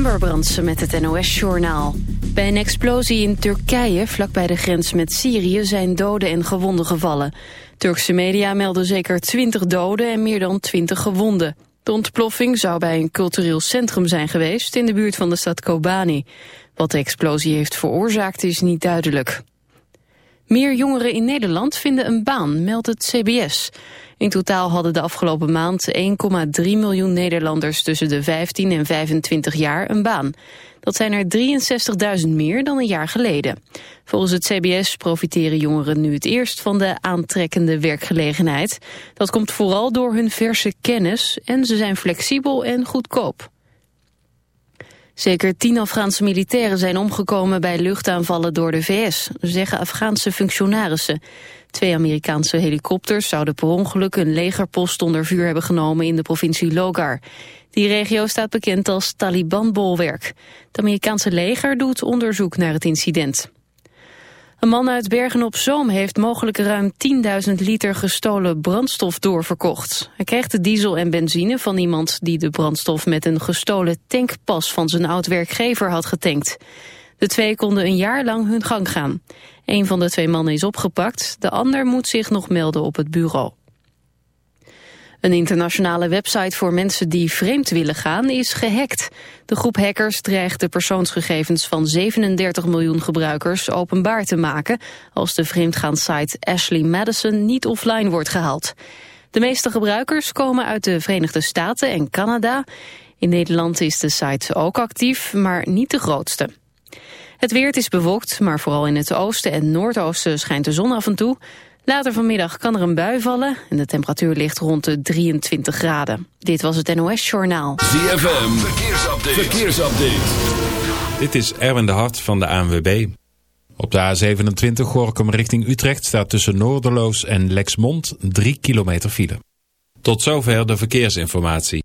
Amber Brandsen met het NOS-journaal. Bij een explosie in Turkije, vlakbij de grens met Syrië, zijn doden en gewonden gevallen. Turkse media melden zeker 20 doden en meer dan 20 gewonden. De ontploffing zou bij een cultureel centrum zijn geweest in de buurt van de stad Kobani. Wat de explosie heeft veroorzaakt is niet duidelijk. Meer jongeren in Nederland vinden een baan, meldt het CBS. In totaal hadden de afgelopen maand 1,3 miljoen Nederlanders tussen de 15 en 25 jaar een baan. Dat zijn er 63.000 meer dan een jaar geleden. Volgens het CBS profiteren jongeren nu het eerst van de aantrekkende werkgelegenheid. Dat komt vooral door hun verse kennis en ze zijn flexibel en goedkoop. Zeker tien Afghaanse militairen zijn omgekomen bij luchtaanvallen door de VS, zeggen Afghaanse functionarissen. Twee Amerikaanse helikopters zouden per ongeluk een legerpost onder vuur hebben genomen in de provincie Logar. Die regio staat bekend als Taliban-bolwerk. Het Amerikaanse leger doet onderzoek naar het incident. Een man uit Bergen-op-Zoom heeft mogelijk ruim 10.000 liter gestolen brandstof doorverkocht. Hij kreeg de diesel en benzine van iemand die de brandstof met een gestolen tankpas van zijn oud-werkgever had getankt. De twee konden een jaar lang hun gang gaan. Een van de twee mannen is opgepakt, de ander moet zich nog melden op het bureau. Een internationale website voor mensen die vreemd willen gaan is gehackt. De groep hackers dreigt de persoonsgegevens van 37 miljoen gebruikers openbaar te maken als de vreemdgaansite Ashley Madison niet offline wordt gehaald. De meeste gebruikers komen uit de Verenigde Staten en Canada. In Nederland is de site ook actief, maar niet de grootste. Het weer is bewolkt, maar vooral in het oosten en noordoosten schijnt de zon af en toe. Later vanmiddag kan er een bui vallen en de temperatuur ligt rond de 23 graden. Dit was het NOS Journaal. ZFM, verkeersupdate. verkeersupdate. Dit is Erwin de Hart van de ANWB. Op de A27 Gorkum richting Utrecht staat tussen Noorderloos en Lexmond 3 kilometer file. Tot zover de verkeersinformatie.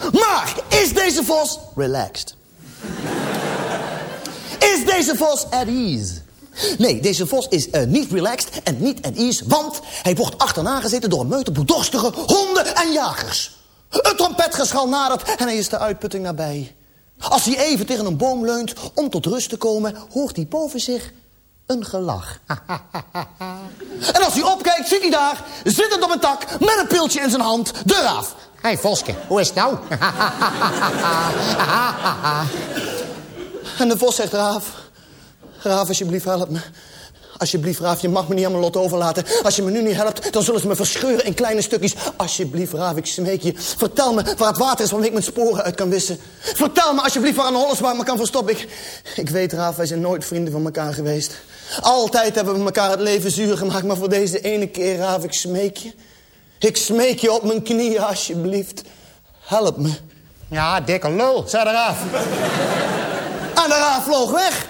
Maar is deze vos relaxed? Is deze vos at ease? Nee, deze vos is eh, niet relaxed en niet at ease, want hij wordt achterna gezeten door een meute bloeddorstige honden en jagers. Het trompetgeschal nadert en hij is de uitputting nabij. Als hij even tegen een boom leunt om tot rust te komen, hoort hij boven zich een gelach. en als hij opkijkt, ziet hij daar, zittend op een tak, met een piltje in zijn hand, de raaf. Hé hey, Voske, hoe is het nou? en de vos zegt, raaf, raaf alsjeblieft help me. Alsjeblieft, Raaf, je mag me niet aan mijn lot overlaten. Als je me nu niet helpt, dan zullen ze me verscheuren in kleine stukjes. Alsjeblieft, Raaf, ik smeek je. Vertel me waar het water is waarmee ik mijn sporen uit kan wissen. Vertel me alsjeblieft waar een ik me kan verstoppen. Ik, ik weet, Raaf, wij zijn nooit vrienden van elkaar geweest. Altijd hebben we elkaar het leven zuur gemaakt. Maar voor deze ene keer, Raaf, ik smeek je. Ik smeek je op mijn knieën, alsjeblieft. Help me. Ja, dikke lul, zei de raaf. En de raaf vloog weg.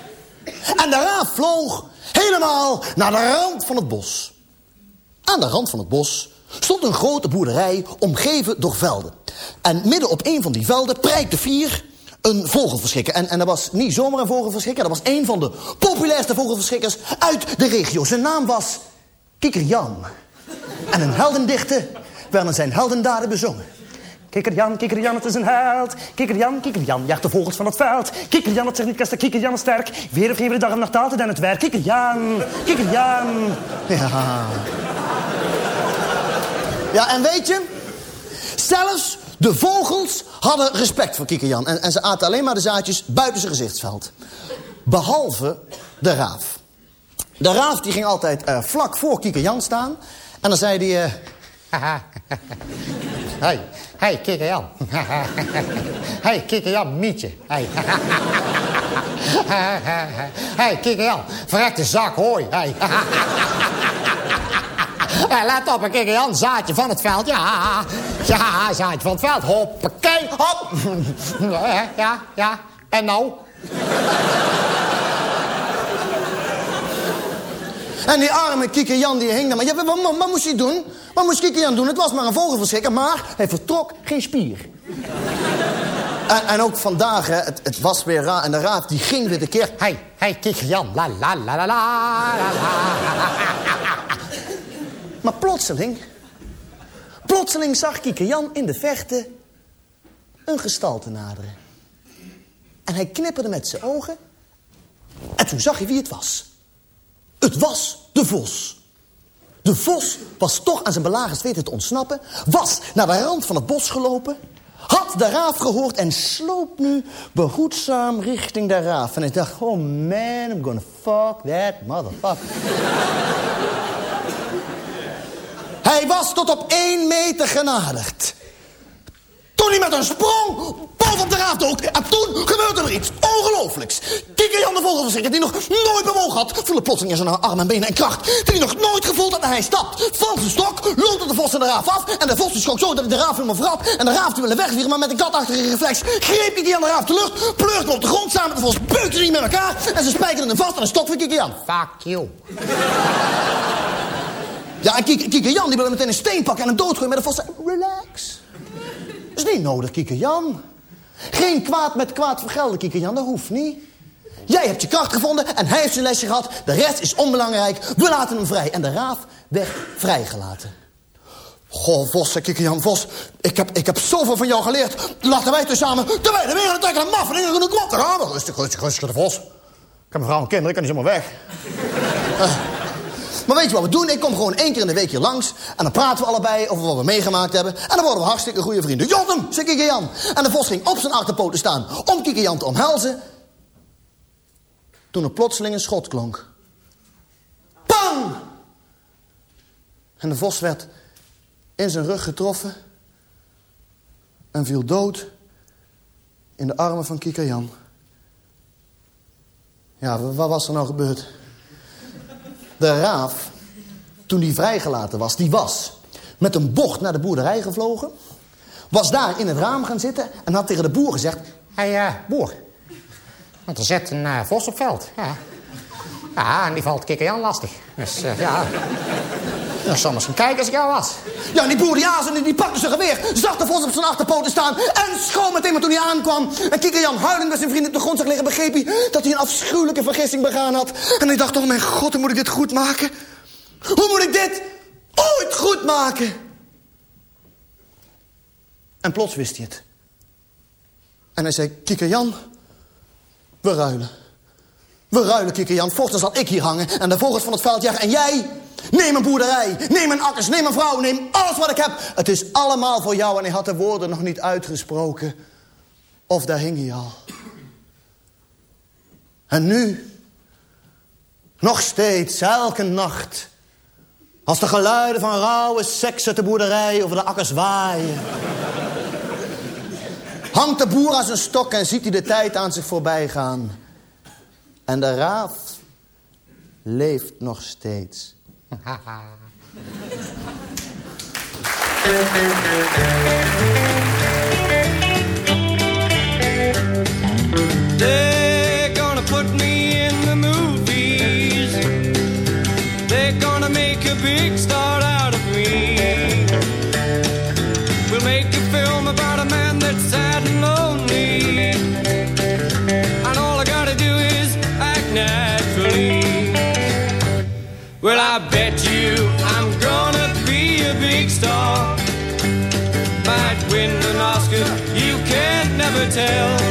En de raaf vloog helemaal naar de rand van het bos. Aan de rand van het bos stond een grote boerderij omgeven door velden. En midden op een van die velden prijkte vier een vogelverschrikker. En, en dat was niet zomaar een vogelverschrikker, dat was een van de populairste vogelverschrikkers uit de regio. Zijn naam was Kikker Jan. En een heldendichte werden zijn heldendaden bezongen. Kikker Jan, Kikker Jan, het is een held. Kikker Jan, Kikker Jan, jaagt de vogels van het veld. Kikker Jan, het zegt niet kast, Kikker Jan is sterk. Weer of geen dag en nacht altijd aan het werk. Kikker Jan, Kikker Jan. Ja. Ja, en weet je, zelfs de vogels hadden respect voor Kikker Jan. En, en ze aten alleen maar de zaadjes buiten zijn gezichtsveld. Behalve de raaf. De raaf die ging altijd eh, vlak voor Kikker Jan staan. En dan zei hij... eh, Hé, hey, kikker Jan. hey, kikker Jan, mietje. Hey. hey, kikker Jan, verrekte zak hooi. Hey. hey, let op, kikker Jan, zaadje van het veld. Ja, ja, zaadje van het veld. Hoppakee, hop. ja, ja, en nou? En die arme Kikker Jan die hing daar. Maar ja, wat, wat, wat moest hij doen? Wat moest Kikker Jan doen? Het was maar een vogelverschrikker, maar hij vertrok geen spier. en, en ook vandaag, hè, het, het was weer raar. En de raaf die ging weer de keer. Hey, hey, kikker Jan. La, la, la, la, la, la. Maar plotseling, plotseling zag Kikker Jan in de verte een gestalte naderen. En hij knipperde met zijn ogen. En toen zag hij wie het was. Het was de vos. De vos was toch aan zijn belagers weten te ontsnappen. Was naar de rand van het bos gelopen. Had de raaf gehoord en sloop nu behoedzaam richting de raaf. En ik dacht, oh man, I'm gonna fuck that motherfucker. Hij was tot op één meter genaderd. Toen hij met een sprong bovenop de raaf dook. En toen gebeurde er iets ongelooflijks. Kikker Jan de vogelverschrikker, die nog nooit bewogen had... voelde plotseling in zijn armen en benen en kracht... die hij nog nooit gevoeld had en hij stapt van zijn stok... loopte de vos en de raaf af en de vos die schrok zo dat hij de raaf helemaal verrat... en de raaf die wilde wegvliegen, maar met een katachtige reflex... greep Kikker Jan de raaf de lucht, pleurde hem op de grond... samen met de vos beukte die met elkaar... en ze spijkerden hem vast aan de stok van Jan. Fuck you. Ja, en Kikker Jan die wilde meteen een steen pakken en hem doodgooien... maar de vos zei, relax. Dat is niet nodig, Kikker Jan. Geen kwaad met kwaad vergelden, Kikker Jan, dat hoeft niet. Jij hebt je kracht gevonden en hij heeft zijn lesje gehad. De rest is onbelangrijk. We laten hem vrij. En de raaf werd vrijgelaten. Goh, Vos, zei Kikker Jan, Vos, ik heb, ik heb zoveel van jou geleerd. Laten wij samen de wijde wereld trekken. Maf en in de klok. Rustig, rustig, rustig, de Vos. Ik heb een vrouw en kinderen, ik kan niet zomaar weg. Eh, maar weet je wat we doen? Ik kom gewoon één keer in de week hier langs. En dan praten we allebei over wat we meegemaakt hebben. En dan worden we hartstikke goede vrienden. Jotem, zei Kikker Jan. En de vos ging op zijn achterpoten staan om Kikker Jan te omhelzen. Toen er plotseling een schot klonk. Bang! En de vos werd in zijn rug getroffen. En viel dood in de armen van Kikker Jan. Ja, wat was er nou gebeurd? De raaf, toen die vrijgelaten was, die was met een bocht naar de boerderij gevlogen. Was daar in het raam gaan zitten en had tegen de boer gezegd... Hé, hey, eh, boer. Want er zit een eh, vos op veld. Ja. ja, en die valt kikker Jan lastig. Dus eh, ja... Dan zal misschien kijken als ik jou was. Ja, die boer die azen, die pakte zijn geweer, zag de vos op zijn achterpoten staan en schoon meteen maar toen hij aankwam. En Kikker Jan huilend met zijn vriend op de grond zag liggen, begreep hij dat hij een afschuwelijke vergissing begaan had. En hij dacht, oh mijn god, hoe moet ik dit goed maken? Hoe moet ik dit ooit goed maken? En plots wist hij het. En hij zei, Kikker Jan, we ruilen. We ruilen, Kikker Jan. Voortaan zal ik hier hangen en de vogels van het veld jagen. En jij, neem een boerderij, neem een akkers, neem een vrouw, neem alles wat ik heb. Het is allemaal voor jou. En hij had de woorden nog niet uitgesproken. Of daar hing hij al. En nu, Nog steeds, elke nacht. Als de geluiden van rauwe seks uit de boerderij over de akkers waaien. Hangt de boer aan zijn stok en ziet hij de tijd aan zich voorbij gaan. En de raaf leeft nog steeds. They're gonna put me in the movies. They're gonna make a big star I bet you I'm gonna be a big star. Might win an Oscar, you can't never tell.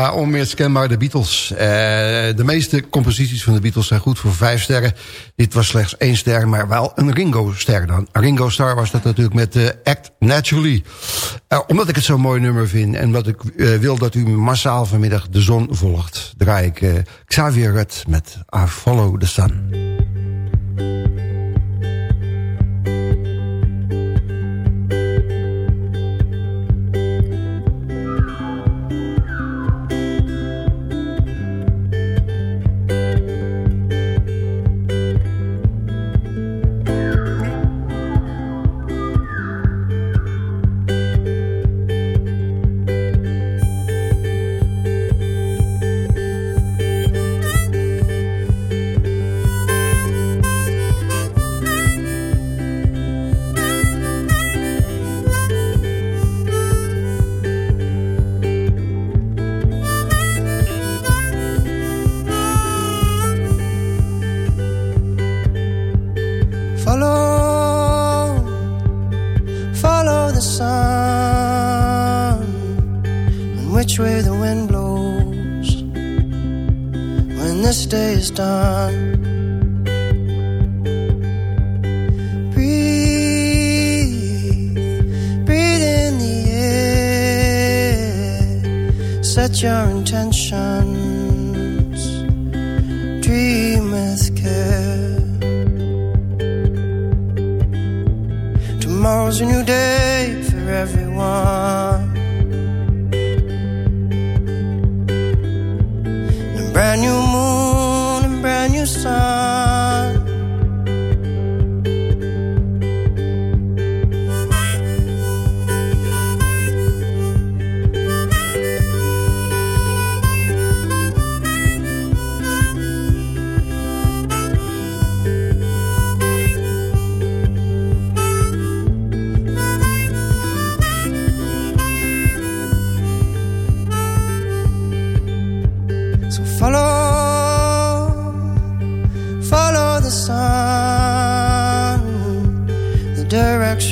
Ja, onmiskenbaar de Beatles. Eh, de meeste composities van de Beatles zijn goed voor vijf sterren. Dit was slechts één ster, maar wel een Ringo-ster dan. Ringo Star was dat natuurlijk met uh, Act Naturally. Uh, omdat ik het zo'n mooi nummer vind... en wat ik wil dat u massaal vanmiddag de zon volgt... draai ik Xavier Rudd met I Follow the Sun.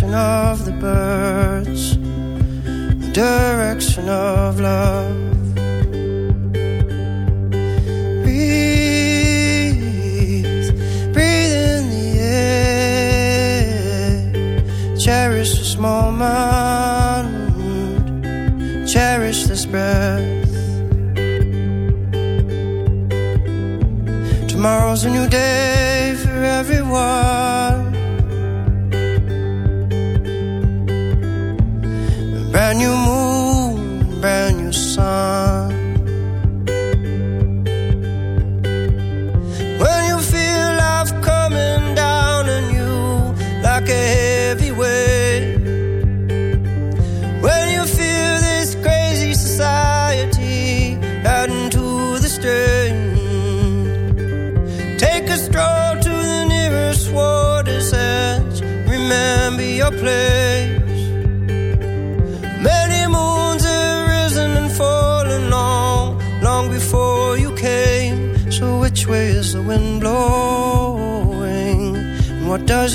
Direction of the birds, the direction of love.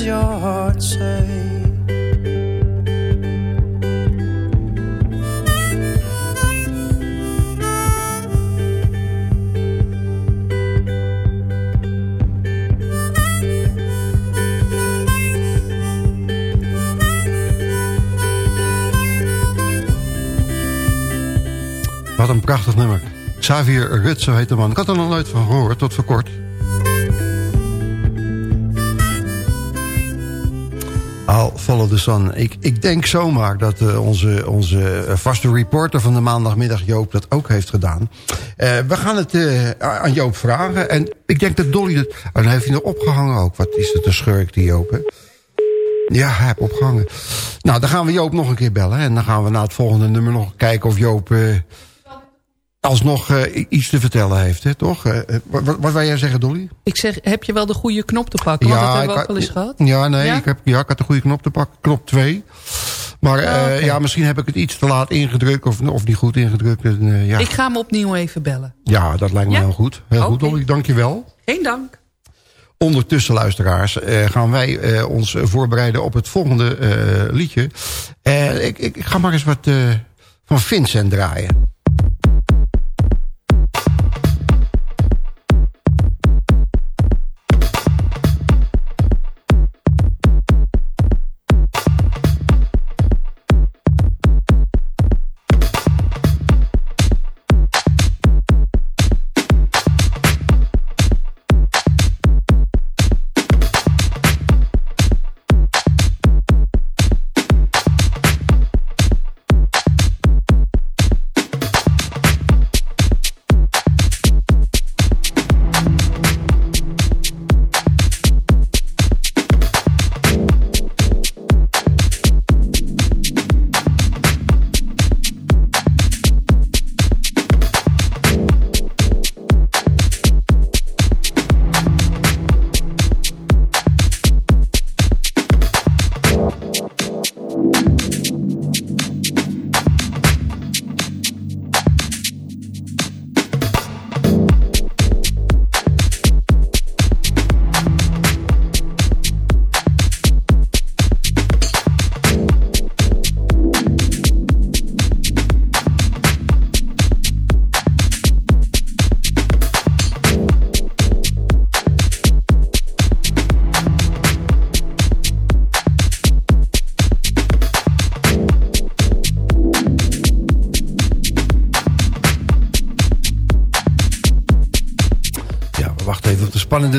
Your heart say? Wat een prachtig nummer. Xavier Rut, zo heet de man. Ik had er nog nooit van gehoord, tot voor kort. Ik, ik denk zomaar dat eh, onze, onze vaste reporter van de maandagmiddag Joop dat ook heeft gedaan. Eh, we gaan het eh, aan Joop vragen. En ik denk dat Dolly. En dan heeft hij nog opgehangen ook. Wat is het een schurk die Joop, hè? Ja, hij heeft opgehangen. Nou, dan gaan we Joop nog een keer bellen. En dan gaan we naar het volgende nummer nog kijken of Joop... alsnog eh, iets te vertellen heeft, hè, toch? Eh, eh, wat, wat wil jij zeggen, Dolly? Ik zeg, heb je wel de goede knop te pakken? Want dat hebben we ook wel eens gehad. Ja, nee, Ja? Ik, heb, ja, ik had de goede knop te pakken. Knop 2. Maar oké. ja, misschien heb ik het iets te laat ingedrukt of, of niet goed ingedrukt. En, ja. Ik ga hem opnieuw even bellen. ja, dat lijkt me heel goed. Heel goed. Dolly. Dank je wel. Geen dank. Ondertussen, luisteraars, gaan wij ons voorbereiden op het volgende liedje. Ik, ik, ik ga maar eens wat van Vincent draaien.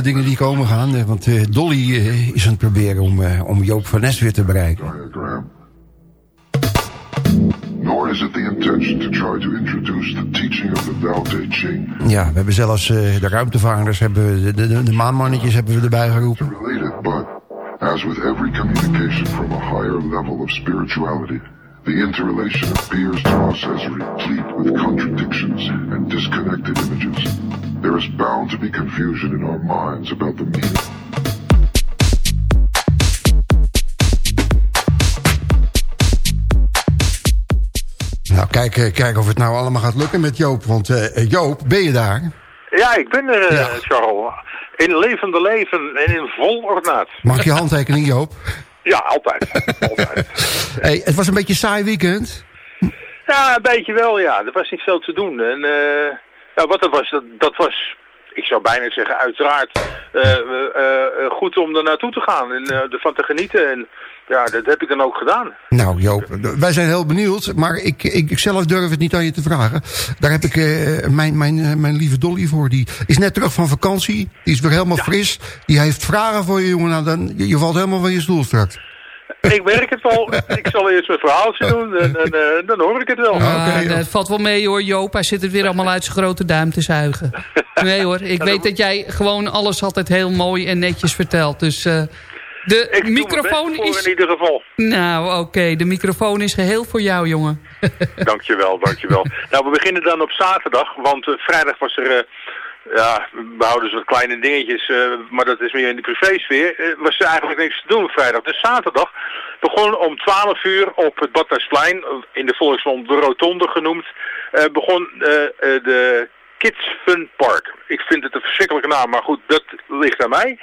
Dingen die komen gaan. Want eh, Dolly eh, is aan het proberen om, eh, om Joop van Nes weer te bereiken. Nor is it the intention to try to introduce the teaching of the Tao Te Ching Ja, we hebben zelfs de ruimtevaarders, hebben, we- de, de, de maanmannetjes hebben we erbij geroepen. related, but as with every communication from a higher level of spirituality, the interrelation appears to us as replete with contradictions and disconnected images. There is bound to be confusion in our minds about the meaning. Nou, kijk, eh, kijk of het nou allemaal gaat lukken met Joop. Want eh, Joop, ben je daar? Ja, ik ben er, eh, Charles. In levende leven en in vol ornaat. Mag je handtekening, Joop? Ja, altijd. altijd. Hey, het was een beetje een saai weekend. Ja, een beetje wel, ja. Er was niet veel te doen. En eh, ja, wat dat was, dat, dat was, ik zou bijna zeggen, uiteraard eh, eh, eh, goed om er naartoe te gaan en ervan te genieten. En ja, dat heb ik dan ook gedaan. Nou Joop, wij zijn heel benieuwd, maar ik, ik zelf durf het niet aan je te vragen. Daar heb ik mijn, mijn, mijn lieve Dolly voor. Die is net terug van vakantie, die is weer helemaal fris. Die heeft vragen voor je jongen, nou, dan, je, je valt helemaal van je stoel straks. Ik werk het wel. ik zal eerst mijn verhaaltje doen en, en eh, dan hoor ik het wel. Ah, dat valt wel mee hoor, Joop. Hij zit het weer allemaal uit zijn grote duim te zuigen. Nee hoor, ik weet dat jij gewoon alles altijd heel mooi en netjes vertelt. Dus eh, de Ik doe mijn microfoon best voor is... in ieder geval. Nou, oké, de microfoon is geheel voor jou, jongen. Dankjewel, dankjewel. nou, we beginnen dan op zaterdag, want eh, vrijdag was er... eh, ja, we houden zo wat kleine dingetjes, eh, maar dat is meer in de privésfeer. eh, was er eigenlijk niks te doen vrijdag. Dus zaterdag begon om 12 uur op het Badhuisplein, in de volksmond de Rotonde genoemd, eh, begon eh, eh, de Kids Fun Park. Ik vind het een verschrikkelijke naam, maar goed, dat ligt aan mij.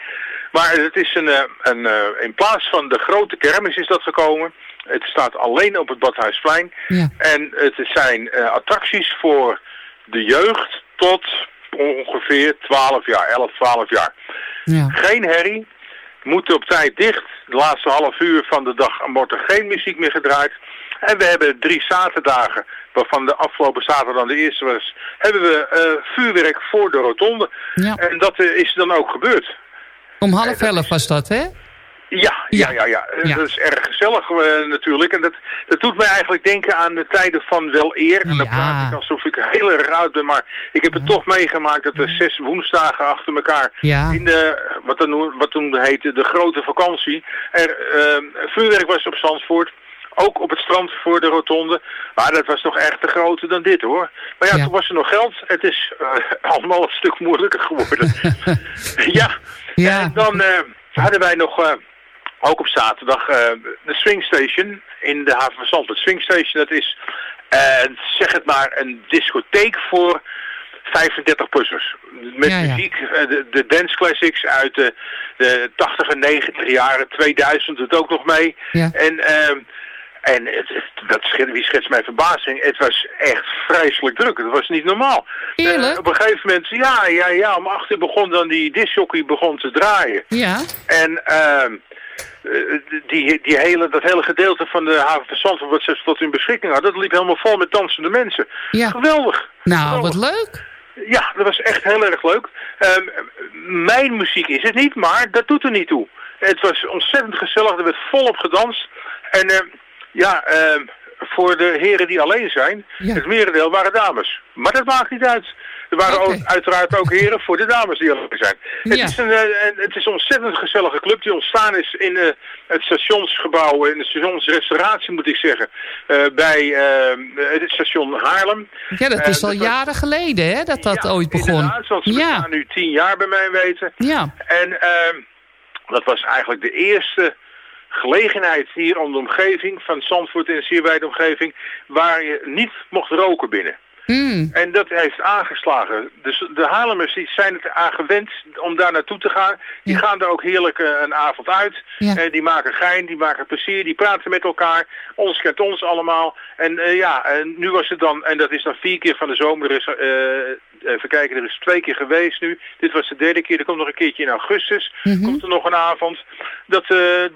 Maar het is een, eh, een eh, in plaats van de grote kermis is dat gekomen. Het staat alleen op het Badhuisplein. En het zijn eh, attracties voor de jeugd tot ongeveer 12 jaar, 11, 12 jaar. Geen herrie, moeten op tijd dicht. De laatste half uur van de dag wordt er geen muziek meer gedraaid. En we hebben drie zaterdagen, waarvan de afgelopen zaterdag dan de eerste was, hebben we eh, vuurwerk voor de rotonde. En dat eh, is dan ook gebeurd. Om half elf was dat, hè? Ja, ja, ja, ja. Eh, Dat is erg gezellig eh, natuurlijk. En dat, dat doet mij eigenlijk denken aan de tijden van wel eer. En dan praat ik alsof ik heel erg oud ben. Maar ik heb het toch meegemaakt dat er zes woensdagen achter elkaar... Ja. in de, wat, dan, wat toen heette de grote vakantie... er eh, vuurwerk was op Zandvoort. Ook op het strand voor de rotonde. Maar dat was nog echt te groter dan dit hoor. Maar ja, toen was er nog geld. Het is eh, allemaal een stuk moeilijker geworden. ja. En dan hadden wij nog... ook op zaterdag eh, de Swing Station in de haven van Zandvoort. Swing Station, dat is, eh, zeg het maar, een discotheek voor 35-plussers. Met Ja, ja. muziek, eh, de, de dance classics uit de, de 80 en 90 jaren, 2000 doet ook nog mee. Ja. En, ehm, en het, het- dat schet- wie schetst mijn verbazing, het was echt vreselijk druk. Het was niet normaal. Op een gegeven moment, ja, ja, ja, om acht uur begon dan die discjockey begon te draaien. Ja. En ehm, eh, die, die hele, dat hele gedeelte van de haven van Zandvoort wat ze tot hun beschikking hadden, dat liep helemaal vol met dansende mensen. Ja. Geweldig. Nou, wat leuk. Ja, dat was echt heel erg leuk. Ehm, mijn muziek is het niet, maar dat doet er niet toe. Het was ontzettend gezellig, er werd volop gedanst. En ehm, ja, ehm, voor de heren die alleen zijn, het merendeel waren dames. Maar dat maakt niet uit. Er waren ook, uiteraard ook heren voor de dames die alleen zijn. Het, Ja. is een, eh, het is een ontzettend gezellige club die ontstaan is in eh, het stationsgebouw, in de stationsrestauratie moet ik zeggen, eh, bij het station Haarlem. Ja, dat is al jaren geleden, hè, dat dat ooit begon. Inderdaad, want ze bestaan nu tien jaar bij mij weten. Ja. En ehm, dat was eigenlijk de eerste gelegenheid hier om de omgeving van Zandvoort en de zeer wijde omgeving, waar je niet mocht roken binnen. Hmm. En dat heeft aangeslagen. Dus de Haarlemmers die zijn het aan gewend om daar naartoe te gaan. Die gaan er ook heerlijk eh, een avond uit. Ja. Eh, die maken gein, die maken plezier, die praten met elkaar. Ons kent ons allemaal. En eh, ja, en nu was het dan, en dat is dan vier keer van de zomer. Er is, even kijken, er is twee keer geweest nu. Dit was de derde keer. Er komt nog een keertje in augustus. Mhm. Komt er nog een avond. Dat,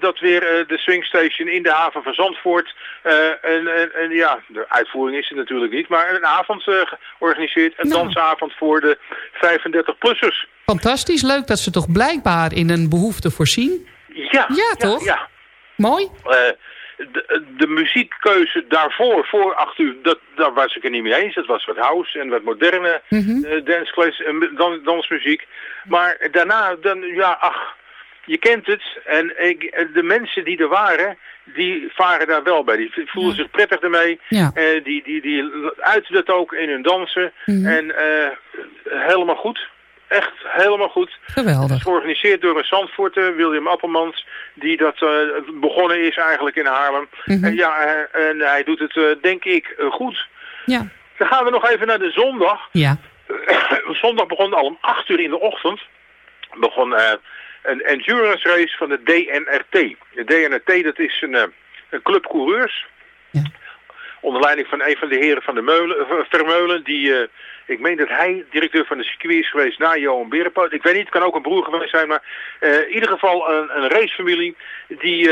dat weer de Swingstation in de haven van Zandvoort. en, en, en ja, de uitvoering is het natuurlijk niet. Maar een avond eh, georganiseerd. Een Nou. dansavond voor de 35-plussers. Fantastisch, leuk dat ze toch blijkbaar in een behoefte voorzien. Ja, Ja, toch? Ja. Mooi. Eh, de, de muziekkeuze daarvoor, voor acht uur, dat, daar was ik het niet mee eens. Het was wat house en wat moderne eh, danceclass en dan, dansmuziek. Maar daarna, dan, ja, ach, je kent het. En ik, de mensen die er waren, die varen daar wel bij. Die voelen zich prettig ermee. Ja. Eh, die, die, die uiten dat ook in hun dansen. Mhm. En eh, helemaal goed. Echt helemaal goed. Geweldig. Het is georganiseerd door een Zandvoorter, William Appelmans, die dat eh, begonnen is eigenlijk in Haarlem. Mhm. En ja, en hij doet het, denk ik, goed. Ja. Dan gaan we nog even naar de zondag. Ja. zondag begon al om 8 uur in de ochtend. Begon eh, een endurance race van de DNRT. De DNRT dat is een, eh, een club coureurs. Onder leiding van een van de heren van de Meulen, eh, Vermeulen. Die, eh, ik meen dat hij directeur van de circuit is geweest na Johan Berenpoot. Ik weet niet, het kan ook een broer geweest zijn. Maar in ieder geval een, een racefamilie die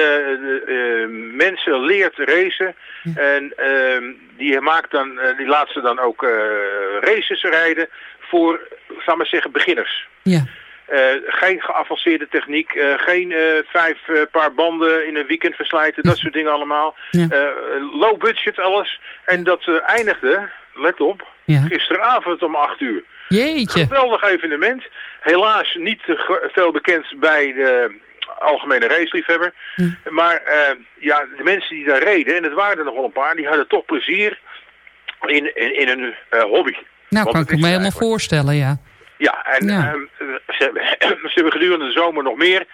mensen leert racen. En ehm, die, maakt dan, die laat ze dan ook races rijden voor, zal ik maar zeggen, beginners. Ja. Eh, geen geavanceerde techniek, eh, geen eh, vijf paar banden in een weekend verslijten, dat soort dingen allemaal. Ja. Low budget alles. En dat eindigde, let op, Ja. gisteravond om 8 uur. Jeetje. Geweldig evenement. Helaas niet veel bekend bij de algemene raceliefhebber. Maar eh, ja, de mensen die daar reden, en het waren er nog wel een paar, die hadden toch plezier in, in, in hun hobby. Nou, Want kan ik me helemaal voorstellen, ja. Ja, en Ja. ehm, ze, hebben, ze hebben gedurende de zomer nog meer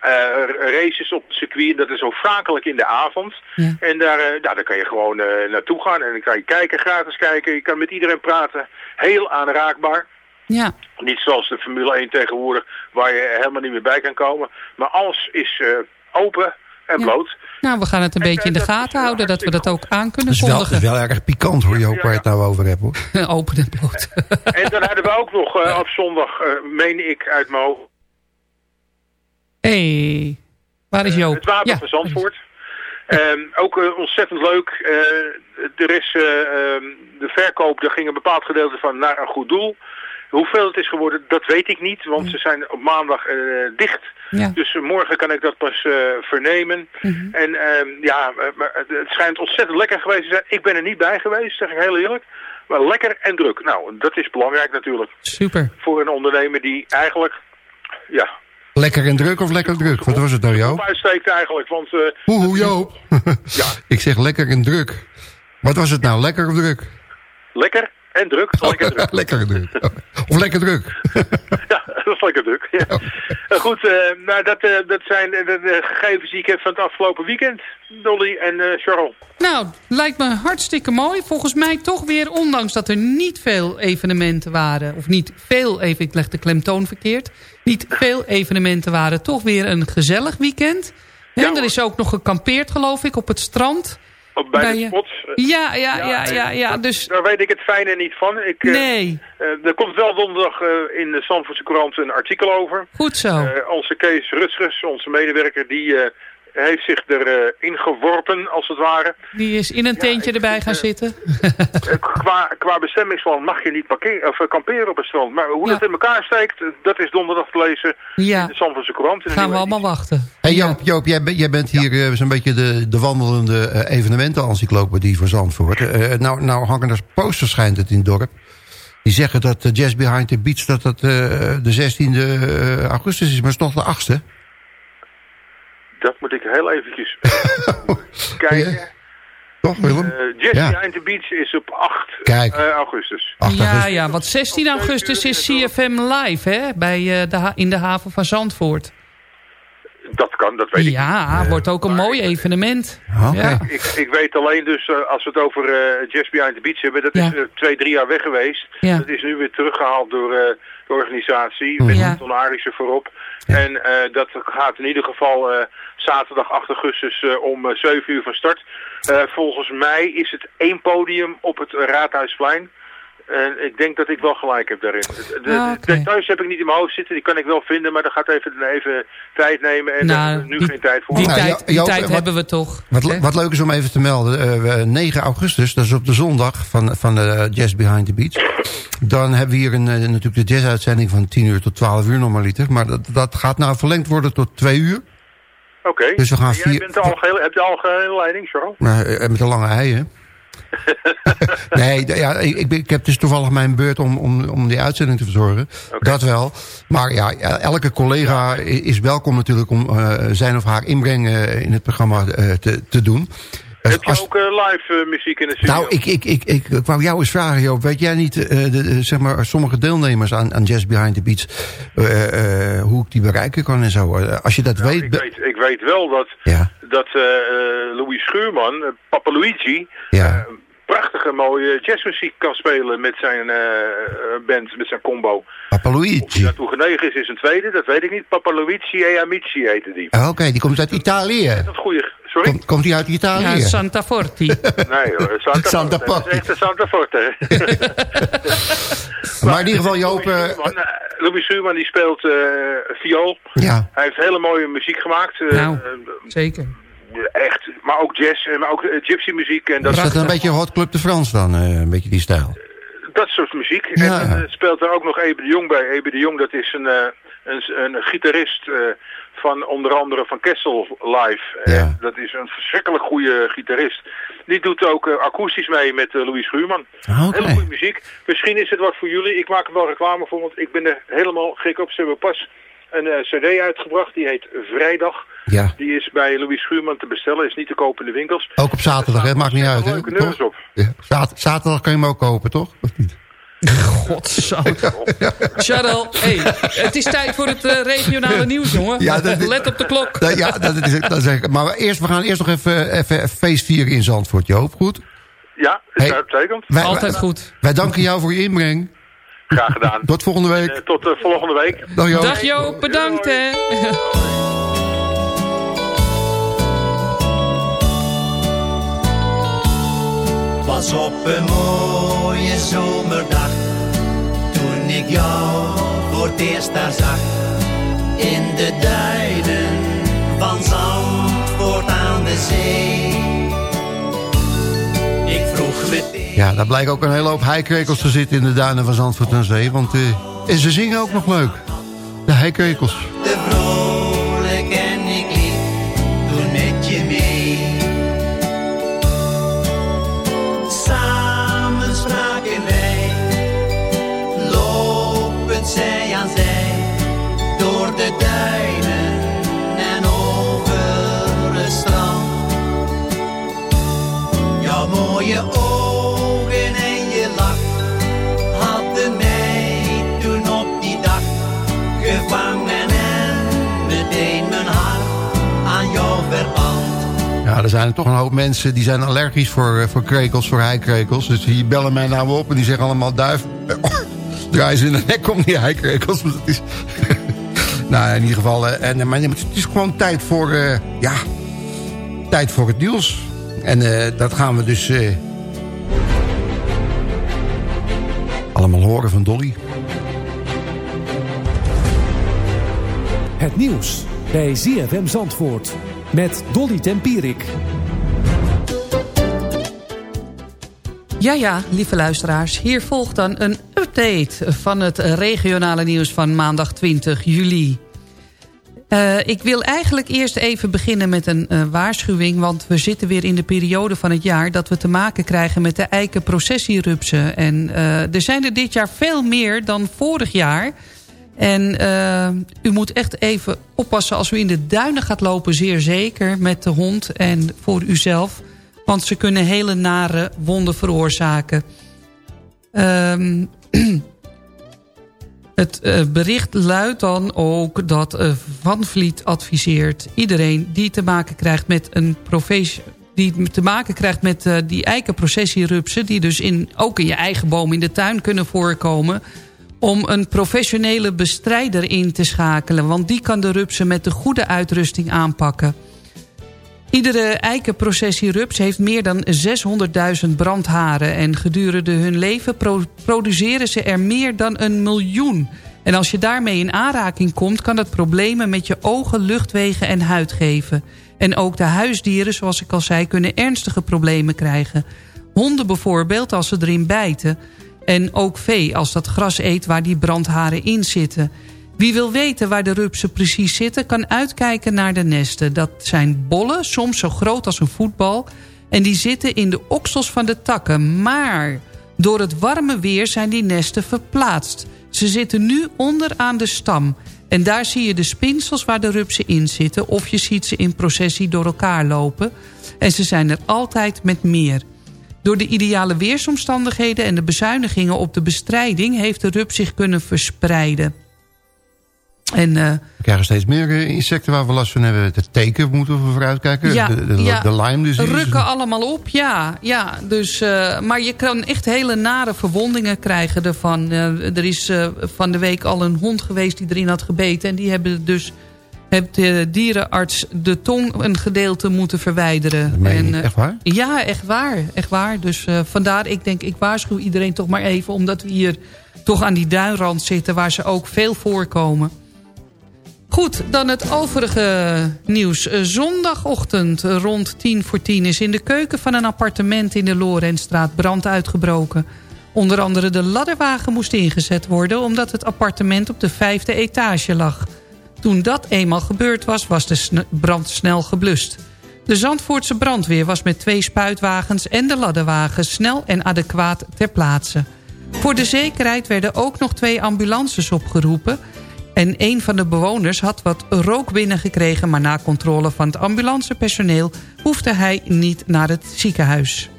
eh, races op het circuit. Dat is hoofdzakelijk in de avond. Ja. En daar, eh, nou, daar kan je gewoon eh, naartoe gaan en dan kan je kijken, gratis kijken. Je kan met iedereen praten. Heel aanraakbaar. Ja. Niet zoals de Formule 1 tegenwoordig, waar je helemaal niet meer bij kan komen. Maar alles is open en Ja. bloot. Nou, we gaan het een beetje in de gaten houden, dat we dat ook aan kunnen Dat is, wel, dat kondigen. is wel erg pikant hoor, Joop, waar je het nou over hebt hoor. Open en bloot. En dan hadden we ook nog eh, op zondag, eh meen ik uit mijn hoofd, hey, waar is Joop? Het water Ja. van Zandvoort. Ehm, ook eh, ontzettend leuk. Eh, er is eh, ehm, de verkoop, daar ging een bepaald gedeelte van naar een goed doel. Hoeveel het is geworden, dat weet ik niet, want ze zijn op maandag eh, dicht. Ja. Dus eh, morgen kan ik dat pas eh, vernemen. En ehm, ja, maar het het schijnt ontzettend lekker geweest te zijn. Ik ben er niet bij geweest, zeg ik heel eerlijk. Maar lekker en druk. Nou, dat is belangrijk natuurlijk. Super. Voor een ondernemer die eigenlijk, ja, Lekker en druk of lekker druk? Wat was het nou, Joop? op uitsteekt eigenlijk. Want Hoe, hoe, Joop? Ik zeg lekker en druk. Wat was het nou, lekker of druk? lekker en druk. Lekker druk. lekker en druk. Of lekker druk. Ja, dat is lekker druk. Ja. Eh, Goed, eh, nou, dat, eh, dat zijn de, de gegevens die ik heb van het afgelopen weekend. Dolly en eh Charles. Nou, lijkt me hartstikke mooi. Volgens mij toch weer, ondanks dat er niet veel evenementen waren... of niet veel, even, ik leg de klemtoon verkeerd... niet veel evenementen waren, toch weer een gezellig weekend. Hè, er is ook nog gekampeerd, geloof ik, op het strand. Op bij, Bij de je- spot. Eh, Ja, ja, ja, ja, ja, dus... Daar weet ik het fijne niet van. Ik, eh, Nee, eh, er komt wel donderdag eh, in de Zandvoortse Courant een artikel over. goed zo. Onze Kees Rutschers, onze medewerker, die heeft zich erin ingeworpen, als het ware. Die is in een tentje erbij gaan zitten. Eh, qua, qua bestemmingsplan mag je niet parkeren, of, eh, kamperen op het strand. Maar hoe Ja. dat in elkaar steekt, eh, dat is donderdag te lezen Ja. in de Zandvoortse Courant. in de Gaan we allemaal wachten. Hey Joop, Joop jij, ben- jij bent hier eh, zo'n beetje de, de wandelende eh, evenementen-encyclopedie voor Zandvoort. Eh, nou, nou hangen er posters, schijnt het in het dorp. Die zeggen dat uh, Jazz Behind the Beach dat dat, eh, de 16e eh, augustus is, maar het is toch de 8e? Dat moet ik heel eventjes kijken. Toch, Willem? Eh Jazz Ja. Behind the Beach is op 8 Kijk. eh, augustus. Ja, ja, want 16 augustus is CFM live, hè? Bij, eh, de ha- in de haven van Zandvoort. Dat kan, dat weet ik Ja, wordt ook een mooi evenement. Oké. Ja. Ik, ik weet alleen dus, eh, als we het over eh Jazz Behind the Beach hebben, dat Ja. is twee, drie jaar weg geweest. Ja. Dat is nu weer teruggehaald door eh, de organisatie, met Ja. Anton Arissen voorop. En eh, dat gaat in ieder geval eh, zaterdag 8 augustus eh, om eh, 7 uur van start. Volgens mij is het één podium op het Raadhuisplein. En ik denk dat ik wel gelijk heb daarin. De, de, Ah, details heb ik niet in mijn hoofd zitten, die kan ik wel vinden, maar dat gaat even, even tijd nemen en daar Nou, hebben we nu die- geen tijd voor. Die Nou, tijd, die Joop, tijd wat- hebben we toch. Wat, wat leuk is om even te melden. eh, we- 9 augustus, dat is op de zondag van, van de Jazz Behind the Beach. Dan hebben we hier een, eh, natuurlijk de jazz-uitzending van 10 uur tot 12 uur normaliter. Maar dat, dat gaat nou verlengd worden tot 2 uur. Oké. Dus we gaan vier- Jij bent de algehele, heb je algehele leiding, Charles? Maar, eh, met een lange ei, hè? nee, ja, ik, ik heb dus toevallig mijn beurt om, om, om die uitzending te verzorgen. Dat wel. Maar ja, elke collega is welkom natuurlijk om eh, zijn of haar inbreng eh, in het programma eh, te, te doen. Heb je als- ook eh, live eh, muziek in de studio? nou, ik, ik, ik, ik, ik wou jou eens vragen, Joop. Weet jij niet, eh, de, zeg maar, sommige deelnemers aan, aan Jazz Behind the eh, hoe ik die bereiken kan en zo? Als je dat weet... ik, weet, ik weet wel dat, Ja. dat Louis Schuurman, Papa Luigi, Ja. prachtige mooie jazzmuziek kan spelen met zijn band, met zijn combo. Papa Of Luigi. daartoe genegen is, is een tweede, dat weet ik niet. Papa Luigi e Amici heette die. Ah, Oké, die komt uit Italië. Dat is goeie, sorry? Komt, komt die uit Italië? Ja, Santa Forti. Nee hoor, Santa, Santa Forte. Dat is echt een Santa Forte. maar in ieder geval, Joop... eh, Louis Schuurman, eh, Louis Schuurman die speelt eh, viool. ja, Hij heeft hele mooie muziek gemaakt. eh, Nou. eh, Zeker. echt, maar ook jazz, eh, maar ook eh, gypsy muziek. En dat, is dat een beetje Hot Club de Frans dan? eh, een beetje die stijl. dat soort muziek. Ja. En eh, speelt er ook nog Ebe de Jong bij. Ebe de Jong, dat is een, eh, een, een gitarist eh, van onder andere van Kessel Live. Eh, Ja. dat is een verschrikkelijk goede gitarist. Die doet ook eh, akoestisch mee met eh, Louis Schuurman. Ah. Hele goede muziek. Misschien is het wat voor jullie. Ik maak er wel reclame voor, want ik ben er helemaal gek op. Ze hebben pas een eh, cd uitgebracht. Die heet Vrijdag. Ja. Die is bij Louis Schuurman te bestellen. Is niet te kopen in de winkels. Ook op zaterdag, hè? Maakt niet uit, hè? Leuke nummers op. Ja. Zat- Zaterdag kan je hem ook kopen, toch? Of niet? Godzang. Charles, hey, het is tijd voor het eh, regionale nieuws, jongen. Ja, dat- Let op de klok. Dat- Ja, dat is, dat is, maar eerst, we gaan eerst nog even, even feest vieren in Zandvoort, Joop. Goed? Ja, is Hey. uitstekend. Wij, Altijd wij- goed. Wij danken jou voor je inbreng. Graag gedaan. Tot volgende Eh, week. tot eh, volgende week. Dag Joop. Dag Joop, bedankt hè. was op een mooie zomerdag ik jou voor het eerst daar zag in de duinen van Zandvoort aan de zee. Ik vroeg meteen. Ja, daar blijkt ook een hele hoop heikrekels te zitten in de duinen van Zandvoort en Zee. Want eh, en ze zingen ook nog leuk. De heikrekels. te vrolijk er zijn er toch een hoop mensen die zijn allergisch voor, eh, voor krekels, voor heikrekels. Dus die bellen mij nou op en die zeggen allemaal duif. Draaien ze in de nek om die heikrekels. Dat nou, in ieder geval. eh, en, maar het is gewoon tijd voor, eh, ja, tijd voor het nieuws. En eh, dat gaan we dus eh, allemaal horen van Dolly. Het nieuws bij ZFM Zandvoort met Dolly Tempierik. Ja, ja, lieve luisteraars. Hier volgt dan een update van het regionale nieuws van maandag 20 juli. Eh, ik wil eigenlijk eerst even beginnen met een eh, waarschuwing... want we zitten weer in de periode van het jaar... dat we te maken krijgen met de eikenprocessierupsen. En eh, er zijn er dit jaar veel meer dan vorig jaar... En eh, u moet echt even oppassen als u in de duinen gaat lopen, zeer zeker met de hond en voor uzelf. Want ze kunnen hele nare wonden veroorzaken. Ehm, het eh, bericht luidt dan ook dat eh, Van Vliet adviseert iedereen die te maken krijgt met een die te maken krijgt met die eikenprocessierupsen... die dus in, ook in je eigen boom in de tuin kunnen voorkomen om een professionele bestrijder in te schakelen. Want die kan de rupsen met de goede uitrusting aanpakken. Iedere eikenprocessierups heeft meer dan 600.000 brandharen... en gedurende hun leven pro produceren ze er meer dan een miljoen. En als je daarmee in aanraking komt... kan dat problemen met je ogen, luchtwegen en huid geven. En ook de huisdieren, zoals ik al zei, kunnen ernstige problemen krijgen. Honden bijvoorbeeld, als ze erin bijten... En ook vee als dat gras eet waar die brandharen in zitten. Wie wil weten waar de rupsen precies zitten... kan uitkijken naar de nesten. Dat zijn bollen, soms zo groot als een voetbal. En die zitten in de oksels van de takken. Maar door het warme weer zijn die nesten verplaatst. Ze zitten nu onder aan de stam. En daar zie je de spinsels waar de rupsen in zitten... of je ziet ze in processie door elkaar lopen. En ze zijn er altijd met meer... Door de ideale weersomstandigheden en de bezuinigingen op de bestrijding... heeft de rups zich kunnen verspreiden. En, eh, We krijgen steeds meer eh, insecten waar we last van hebben. De teken moeten we vooruitkijken. Ja, de, de, ja, de rukken allemaal op, ja. ja dus, eh, maar je kan echt hele nare verwondingen krijgen ervan. Er is van de week al een hond geweest die erin had gebeten. En die hebben dus heeft de dierenarts de tong een gedeelte moeten verwijderen. en, eh, Echt waar? Ja, echt waar. Echt waar. Dus eh, vandaar, ik denk, ik waarschuw iedereen toch maar even... omdat we hier toch aan die duinrand zitten... waar ze ook veel voorkomen. Goed, dan het overige nieuws. Eh, Zondagochtend eh, rond tien voor tien is in de keuken van een appartement in de Lorenstraat brand uitgebroken. Onder andere de ladderwagen moest ingezet worden omdat het appartement op de vijfde etage lag. Toen dat eenmaal gebeurd was, was de brand snel geblust. De Zandvoortse brandweer was met twee spuitwagens en de ladderwagen snel en adequaat ter plaatse. Voor de zekerheid werden ook nog twee ambulances opgeroepen... En een van de bewoners had wat rook binnengekregen... maar na controle van het ambulancepersoneel... hoefde hij niet naar het ziekenhuis.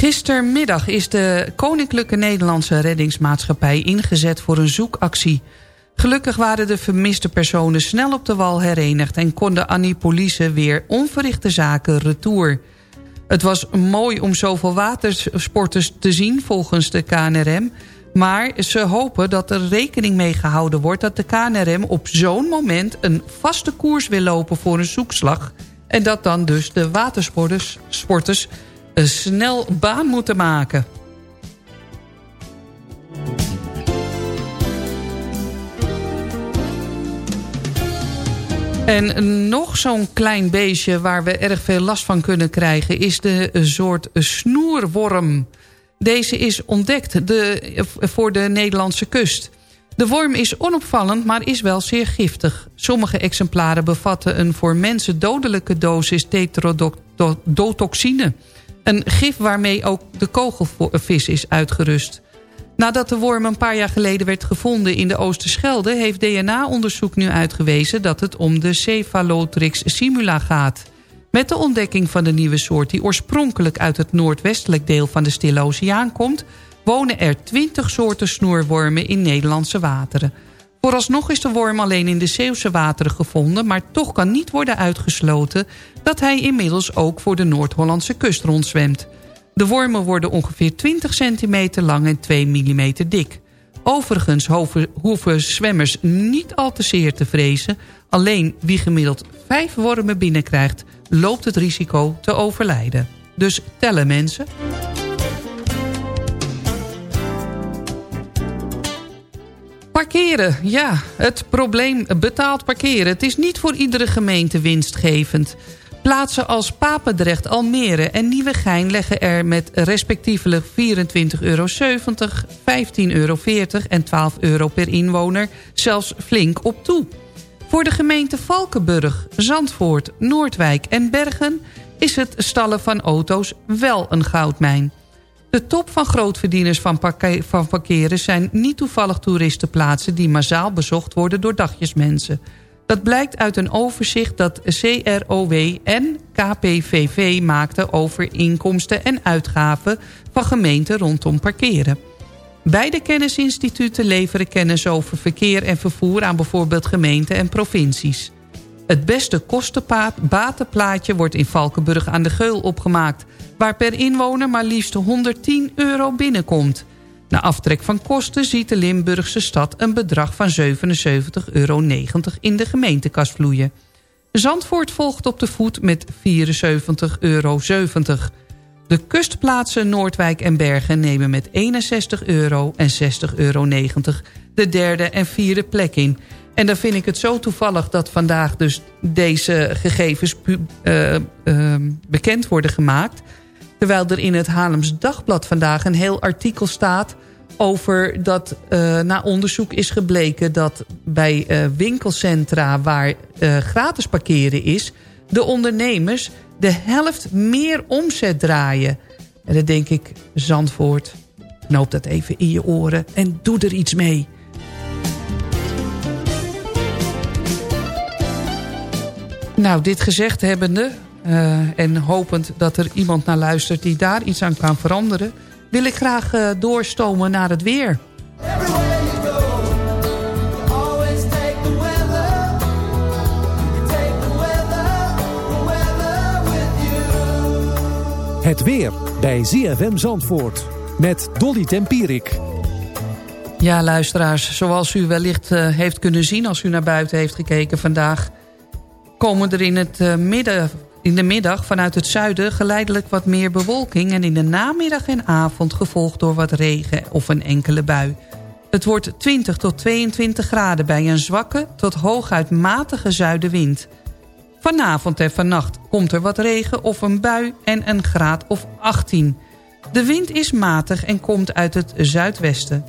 Gistermiddag is de Koninklijke Nederlandse Reddingsmaatschappij ingezet voor een zoekactie. Gelukkig waren de vermiste personen snel op de wal herenigd... en konden Annie Police weer onverrichte zaken retour... Het was mooi om zoveel watersporters te zien volgens de KNRM. Maar ze hopen dat er rekening mee gehouden wordt... dat de KNRM op zo'n moment een vaste koers wil lopen voor een zoekslag. En dat dan dus de watersporters sporters, snel baan moeten maken. En nog zo'n klein beestje waar we erg veel last van kunnen krijgen... is de soort snoerworm. Deze is ontdekt de, voor de Nederlandse kust. De worm is onopvallend, maar is wel zeer giftig. Sommige exemplaren bevatten een voor mensen dodelijke dosis tetrodotoxine. Een gif waarmee ook de kogelvis is uitgerust. Nadat de worm een paar jaar geleden werd gevonden in de Oosterschelde... heeft DNA-onderzoek nu uitgewezen dat het om de Cephalotrix simula gaat. Met de ontdekking van de nieuwe soort die oorspronkelijk uit het noordwestelijk deel van de Stille Oceaan komt... wonen er 20 soorten snoerwormen in Nederlandse wateren. Vooralsnog is de worm alleen in de Zeeuwse wateren gevonden... maar toch kan niet worden uitgesloten dat hij inmiddels ook voor de Noord-Hollandse kust rondzwemt. De wormen worden ongeveer 20 centimeter lang en 2 mm dik. Overigens hoeven, zwemmers niet al te zeer te vrezen. Alleen wie gemiddeld 5 wormen binnenkrijgt... loopt het risico te overlijden. Dus tellen mensen. Parkeren, ja. Het probleem betaald parkeren. Het is niet voor iedere gemeente winstgevend. Plaatsen als Papendrecht, Almere en Nieuwegein leggen er met respectievelijk 24,70 euro, 15,40 euro en 12 euro per inwoner zelfs flink op toe. Voor de gemeente Valkenburg, Zandvoort, Noordwijk en Bergen is het stallen van auto's wel een goudmijn. De top van grootverdieners van, parke- van parkeren zijn niet toevallig toeristenplaatsen die massaal bezocht worden door dagjesmensen. Dat blijkt uit een overzicht dat CROW en KPVV maakten over inkomsten en uitgaven van gemeenten rondom parkeren. Beide kennisinstituten leveren kennis over verkeer en vervoer aan bijvoorbeeld gemeenten en provincies. Het beste kostenbatenplaatje wordt in Valkenburg aan de Geul opgemaakt... waar per inwoner maar liefst 110 euro binnenkomt. Na aftrek van kosten ziet de Limburgse stad een bedrag van 77,90 euro in de gemeentekas vloeien. Zandvoort volgt op de voet met 74,70 euro. De kustplaatsen Noordwijk en Bergen nemen met 61 euro en 60,90 euro de derde en vierde plek in. En dan vind ik het zo toevallig dat vandaag dus deze gegevens uh, uh, bekend worden gemaakt. Terwijl er in het Haarlems Dagblad vandaag een heel artikel staat over dat uh, na onderzoek is gebleken dat bij uh, winkelcentra waar gratis parkeren is... de ondernemers de helft meer omzet draaien. En dan denk ik, Zandvoort, knoop dat even in je oren en doe er iets mee. Nou, dit gezegd hebbende uh, en hopend dat er iemand naar luistert die daar iets aan kan veranderen... wil ik graag eh, doorstomen naar het weer. Always take the weather. Take the weather, the weather with you. Het weer bij ZFM Zandvoort met Dolly Tempierik. Ja, luisteraars, zoals u wellicht eh, heeft kunnen zien... als u naar buiten heeft gekeken vandaag... komen er in, het, eh, midden, in de middag vanuit het zuiden geleidelijk wat meer bewolking... en in de namiddag en avond gevolgd door wat regen of een enkele bui. Het wordt 20 tot 22 graden bij een zwakke tot hooguit matige zuidenwind. Vanavond en vannacht komt er wat regen of een bui en een graad of 18. De wind is matig en komt uit het zuidwesten.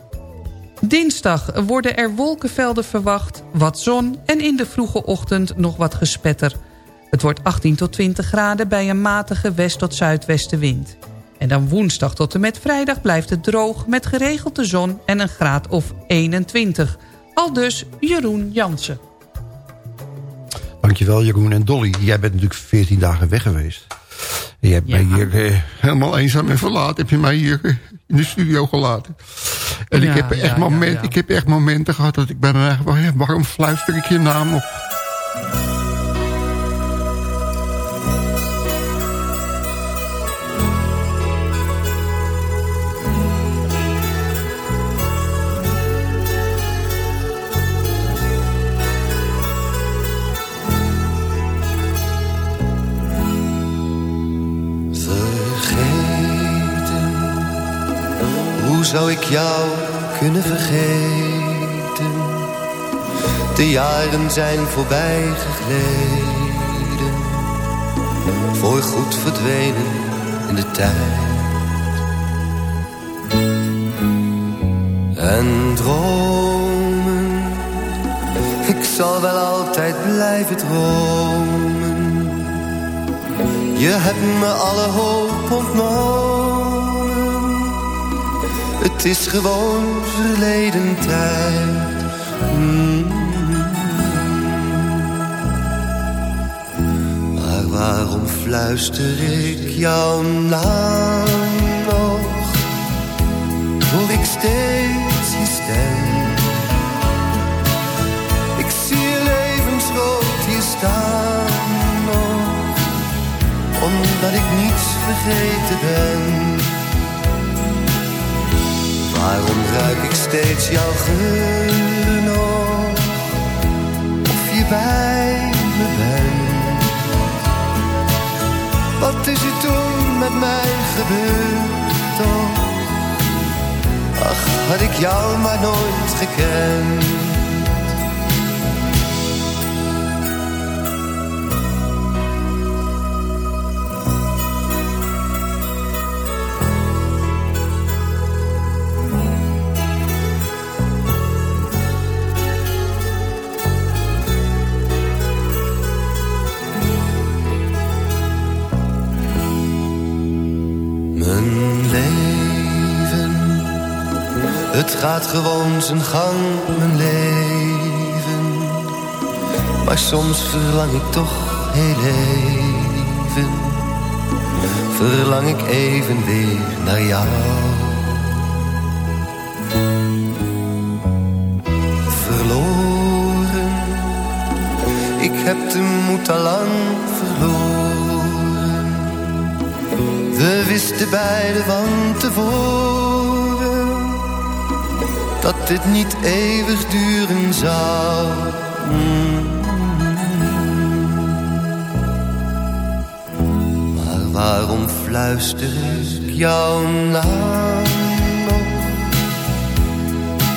Dinsdag worden er wolkenvelden verwacht, wat zon en in de vroege ochtend nog wat gespetter. Het wordt 18 tot 20 graden bij een matige west- tot zuidwestenwind. En dan woensdag tot en met vrijdag blijft het droog met geregeld de zon en een graad of 21. Al dus Jeroen Jansen. Dankjewel Jeroen en Dolly. Jij bent natuurlijk 14 dagen weg geweest. Je hebt mij hier eh, helemaal eenzaam en verlaten. Heb je mij hier eh, in de studio gelaten. En Ja, ik, heb echt ja, moment, ja, ja. ik heb echt momenten gehad dat ik bij mijn eigen... "Waar- Waarom fluister ik je naam nog? Zou ik jou kunnen vergeten? De jaren zijn voorbij gegleden, voor goed verdwenen in de tijd. En dromen, ik zal wel altijd blijven dromen. Je hebt me alle hoop ontnomen. Het is gewoon verleden tijd. Mm. Maar waarom fluister ik jouw naam nog? Hoor ik steeds je stem? Ik zie je levensrood hier staan nog omdat ik niets vergeten ben. Waarom ruik ik steeds jouw geur nog? Of je bij me bent? Wat is er toen met mij gebeurd? Ach, had ik jou maar nooit gekend. Het gaat gewoon zijn gang, mijn leven. Maar soms verlang ik toch heel even, verlang ik even weer naar jou. Verloren, ik heb de moed al lang verloren. We wisten beiden van tevoren dit niet eeuwig duren zou. Maar waarom fluister ik jouw naam nog?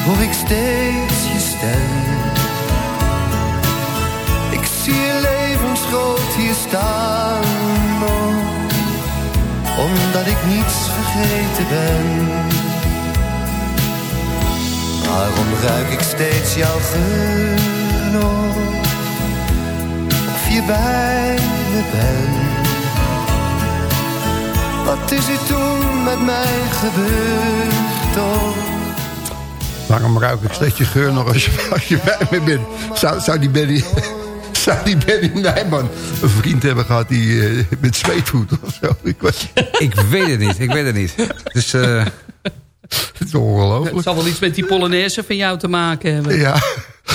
Hoor ik steeds je stem? Ik zie je levensgroot hier staan nog omdat ik niets vergeten ben. Waarom ruik ik steeds jouw geur nog? Of je bij me bent? Wat is er toen met mij gebeurd toch? Waarom ruik ik steeds je geur nog als je, als je bij me bent? Zou, zou die Benny... Zou die Benny Nijman een vriend hebben gehad die eh, met zweetvoet of zo? Ik, weet- Ik weet het niet, ik weet het niet. Dus, eh, Het is ongelooflijk. Het zal wel iets met die Polonaise van jou te maken hebben. Ja.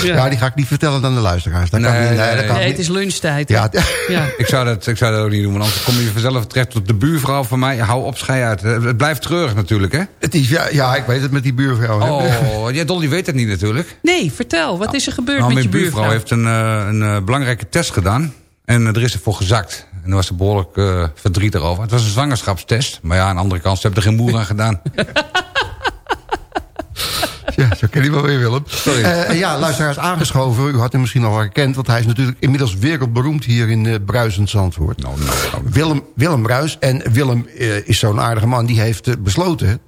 Ja. die ga ik niet vertellen aan de luisteraars. Dat kan niet, nee, dat kan Nee, het is lunchtijd. Ja, Ja. ik, zou dat, ik zou dat ook niet doen, want anders kom je vanzelf terecht tot de buurvrouw van mij. Hou op, schei uit. Eh, Het blijft treurig natuurlijk, hè? het is, ja, ja, ik weet het met die buurvrouw. Oh, ja, Dolly weet het niet natuurlijk. Nee, vertel. Wat is er gebeurd Nou, met je mijn buurvrouw buurvrouw? heeft een, eh, een eh, belangrijke test gedaan. En er is ervoor gezakt. En daar was ze behoorlijk eh, verdrietig over. Het was een zwangerschapstest. Maar ja, aan de andere kant, ze hebben er geen moer aan gedaan. Ja, zo ken je wel weer, Willem. Sorry. Eh, ja, luisteraars aangeschoven. U had hem misschien al herkend, want hij is natuurlijk inmiddels wereldberoemd hier in uh, Bruisend Zandvoort. Nou, nou. Willem, Willem Bruis. En Willem eh, is zo'n aardige man, die heeft besloten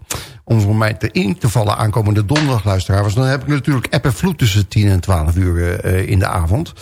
om voor mij te in te vallen aankomende donderdag, luisteraars. Dan heb ik natuurlijk app en vloed tussen 10 en 12 uur in de avond.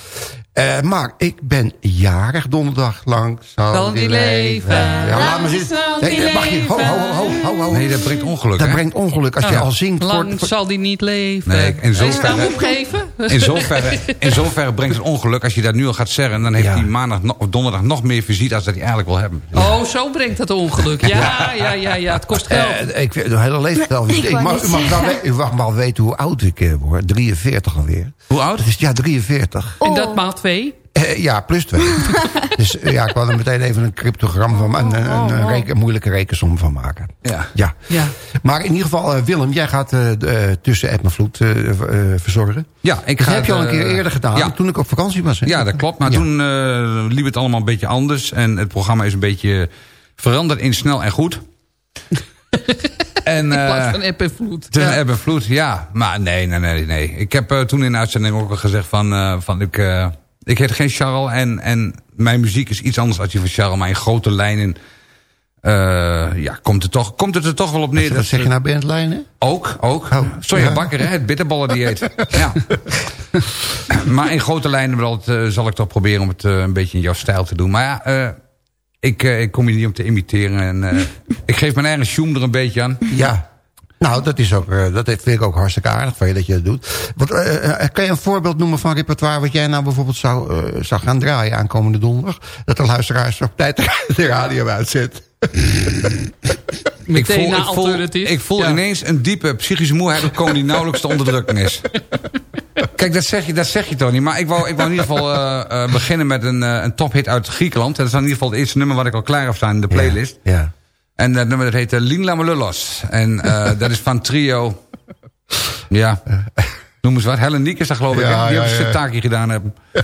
Eh, maar ik ben jarig donderdag lang. Zal Zal die leven. Ja, laat me zitten. zal Nee, die mag je, ho, ho, ho, ho, ho. Nee, dat brengt ongeluk, Dat hè? brengt ongeluk. Als je al zingt... Lang wordt- zal die niet leven. Nee, in zoverre- opgeven? In zoverre, in zoverre brengt het ongeluk. Als je dat nu al gaat zeggen, dan heeft Ja. hij maandag, no- of donderdag nog meer visite als dat hij eigenlijk wil hebben. Oh, zo brengt dat ongeluk. Ja, ja, ja, ja. Het kost geld. Eh, ik weet de hele leeftijd al. Ik mag, u mag, wel, u mag weten hoe oud ik eh, word. 43 alweer. Hoe oud? Dus ja, 43. En dat maal twee. Eh, ja, plus 2. dus eh, ja, ik wil er meteen even een cryptogram van een, een, een, een reken- moeilijke rekensom van maken. Ja. Ja. Ja. Maar in ieder geval, eh, Willem, jij gaat tussen App en Vloed verzorgen. Ja, ik Dat ga heb je al een keer eerder gedaan, ja. toen ik op vakantie was. Hè? Ja, dat klopt. Maar Ja. toen eh, liep het allemaal een beetje anders. En het programma is een beetje veranderd in snel en goed. en, In plaats eh, van eb en vloed. Is Ja. en vloed, ja. Maar nee, nee, nee, nee. Ik heb eh, toen in de uitzending ook al gezegd van... eh, van ik, eh, ik heet geen Charles en, en mijn muziek is iets anders dan die van Charles. Maar in grote lijnen eh, ja, komt, het toch, komt het er toch wel op neer. Wat zeg je nou, Bernd Lijnen? Ook, ook. Oh, Sonja ja. Bakker, hè, het bitterballendieet. ja. maar in grote lijnen eh, zal ik toch proberen om het eh, een beetje in jouw stijl te doen. Maar ja, ik, ik kom je niet om te imiteren. En, ik geef mijn eigen sjoem er een beetje aan. Ja. Nou, dat, is ook, eh, dat vind ik ook hartstikke aardig van je dat je dat doet. Wat, eh, eh, kan je een voorbeeld noemen van repertoire... wat jij nou bijvoorbeeld zou, zou gaan draaien aankomende donderdag? Dat de luisteraars op tijd de radio uitzet. Ik voel, na ik voel, ik voel Ja. ineens een diepe psychische moeheid... op koning die nauwelijks te onderdrukken is. Kijk, dat zeg je, dat zeg je toch niet. Maar ik wou, ik wou in ieder geval beginnen met een, eh, een tophit uit Griekenland. Dat is dan in ieder geval het eerste nummer wat ik al klaar heb staan in de playlist. Ja. En dat nummer dat heet Lin Lamelullos. En eh, dat is van trio... Ja, noem eens wat. Helen is dat geloof ik. Ja? Die ja, hebben ja. taakje gedaan hebben.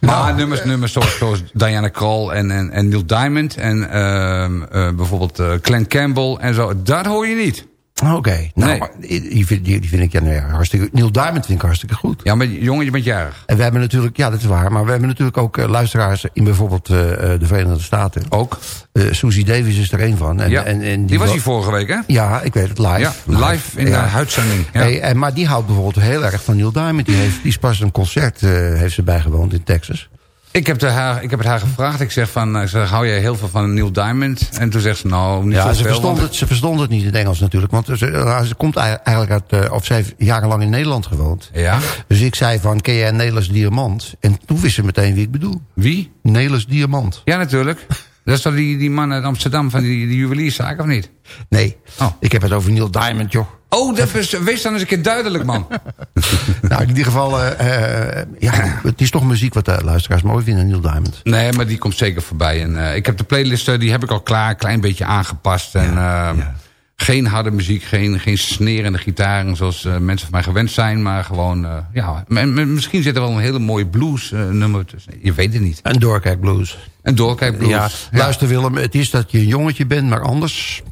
Maar nummers, nummers zoals, zoals Diana Krall en, en, en Neil Diamond... en ehm, eh, bijvoorbeeld eh Glenn Campbell en zo. Dat hoor je niet. Oké. Nou, Nee. maar die, vind, die, die vind ik ja, nou ja, hartstikke... Neil Diamond vind ik hartstikke goed. Ja, maar jongen, je bent jarig. En we hebben natuurlijk, ja dat is waar... maar we hebben natuurlijk ook eh, luisteraars in bijvoorbeeld eh, de Verenigde Staten. Ook. Eh Susie Davis is er een van. En, Ja, en, en die was wa- hier vorige week, hè? Ja, ik weet het, live. Ja, live in de uitzending. Ja. Hey, en, maar die houdt bijvoorbeeld heel erg van Neil Diamond. Die, heeft, die is pas een concert heeft ze bijgewoond in Texas. Ik heb, de haar, ik heb het haar gevraagd. Ik zeg van, ik zeg, hou jij heel veel van Neil Diamond? En toen zegt ze, nou, niet Ja, ze verstond, want- het, ze verstond het niet in het Engels natuurlijk. Want ze, nou, ze komt ei- eigenlijk uit... eh, of ze heeft jarenlang in Nederland gewoond. Ja. Dus ik zei van, ken jij Nelis Diamant? En toen wist ze meteen wie ik bedoel. Wie? Nelis Diamant. Ja, natuurlijk. Dat is toch die, die man uit Amsterdam van die, die juwelierszaak, of niet? Nee, Oh. ik heb het over Neil Diamond, joh. Oh, dat is, wees dan eens een keer duidelijk, man. nou, in ieder geval, eh, eh, ja, het is toch muziek wat de luisteraars mooi vinden, Neil Diamond. Nee, maar die komt zeker voorbij. En, eh, ik heb de playlist, die heb ik al klaar, een klein beetje aangepast. En, eh, Geen harde muziek, geen, geen snerende gitaren zoals eh, mensen van mij gewend zijn. Maar gewoon, eh, ja, misschien zit er wel een hele mooie blues eh, nummer tussen. Je weet het niet. Een doorkijk blues. Een doorkijk blues. Ja, luister Willem, het is dat je een jongetje bent, maar anders...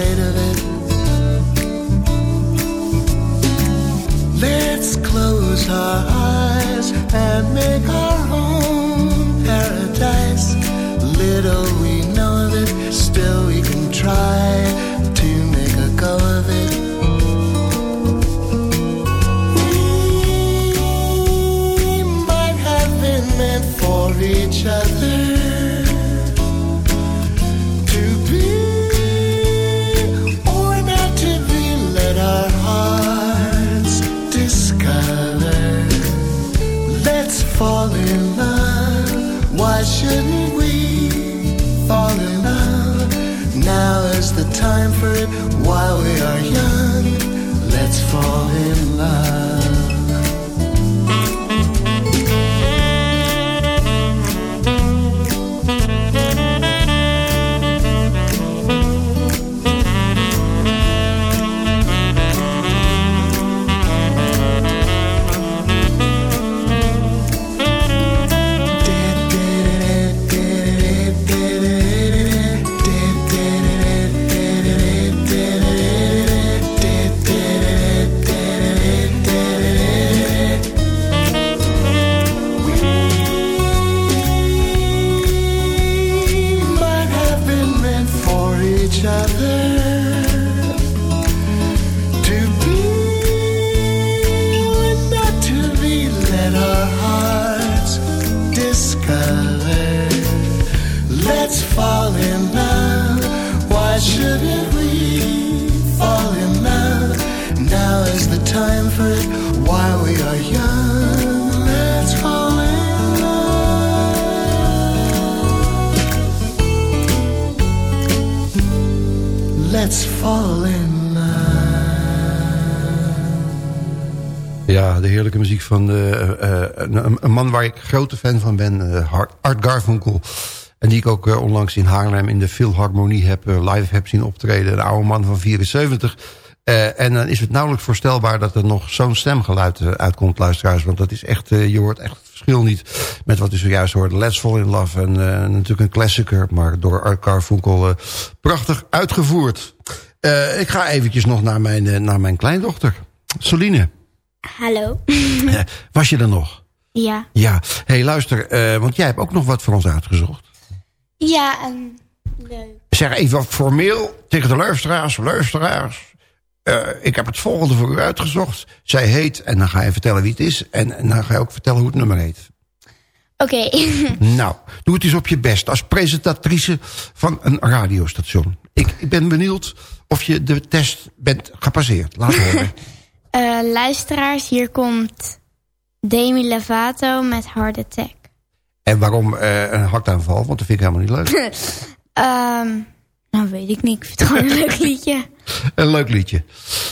be afraid man waar ik grote fan van ben, eh, Art- Garfunkel. En die ik ook eh, onlangs in Haarlem in de Philharmonie heb, eh, live heb zien optreden. Een oude man van 74. Eh, en dan is het nauwelijks voorstelbaar dat er nog zo'n stemgeluid uitkomt, luisteraars. Want dat is echt, je hoort echt het verschil niet met wat u zojuist hoorde. Let's Fall in Love. En natuurlijk een klassieker, maar door Art Garfunkel prachtig uitgevoerd. Ik ga eventjes nog naar mijn, naar mijn kleindochter, Soline. Hallo. Was je er nog? Ja. Ja. hey, luister, eh, want jij hebt ook nog wat voor ons uitgezocht. Ja, en leuk. Zeg even formeel tegen de luisteraars, luisteraars. eh, ik heb het volgende voor u uitgezocht. Zij heet, en dan ga je vertellen wie het is. En, en dan ga je ook vertellen hoe het nummer heet. Oké. nou, doe het eens op je best. Als presentatrice van een radiostation. Ik, ik ben benieuwd of je de test bent gepasseerd. Laat horen. Eh, luisteraars, hier komt Demi Lovato met Hard Attack. en waarom eh, een hartaanval? Want dat vind ik helemaal niet leuk. Ehm, nou, weet ik niet. Ik vind het gewoon een leuk liedje. Een leuk liedje.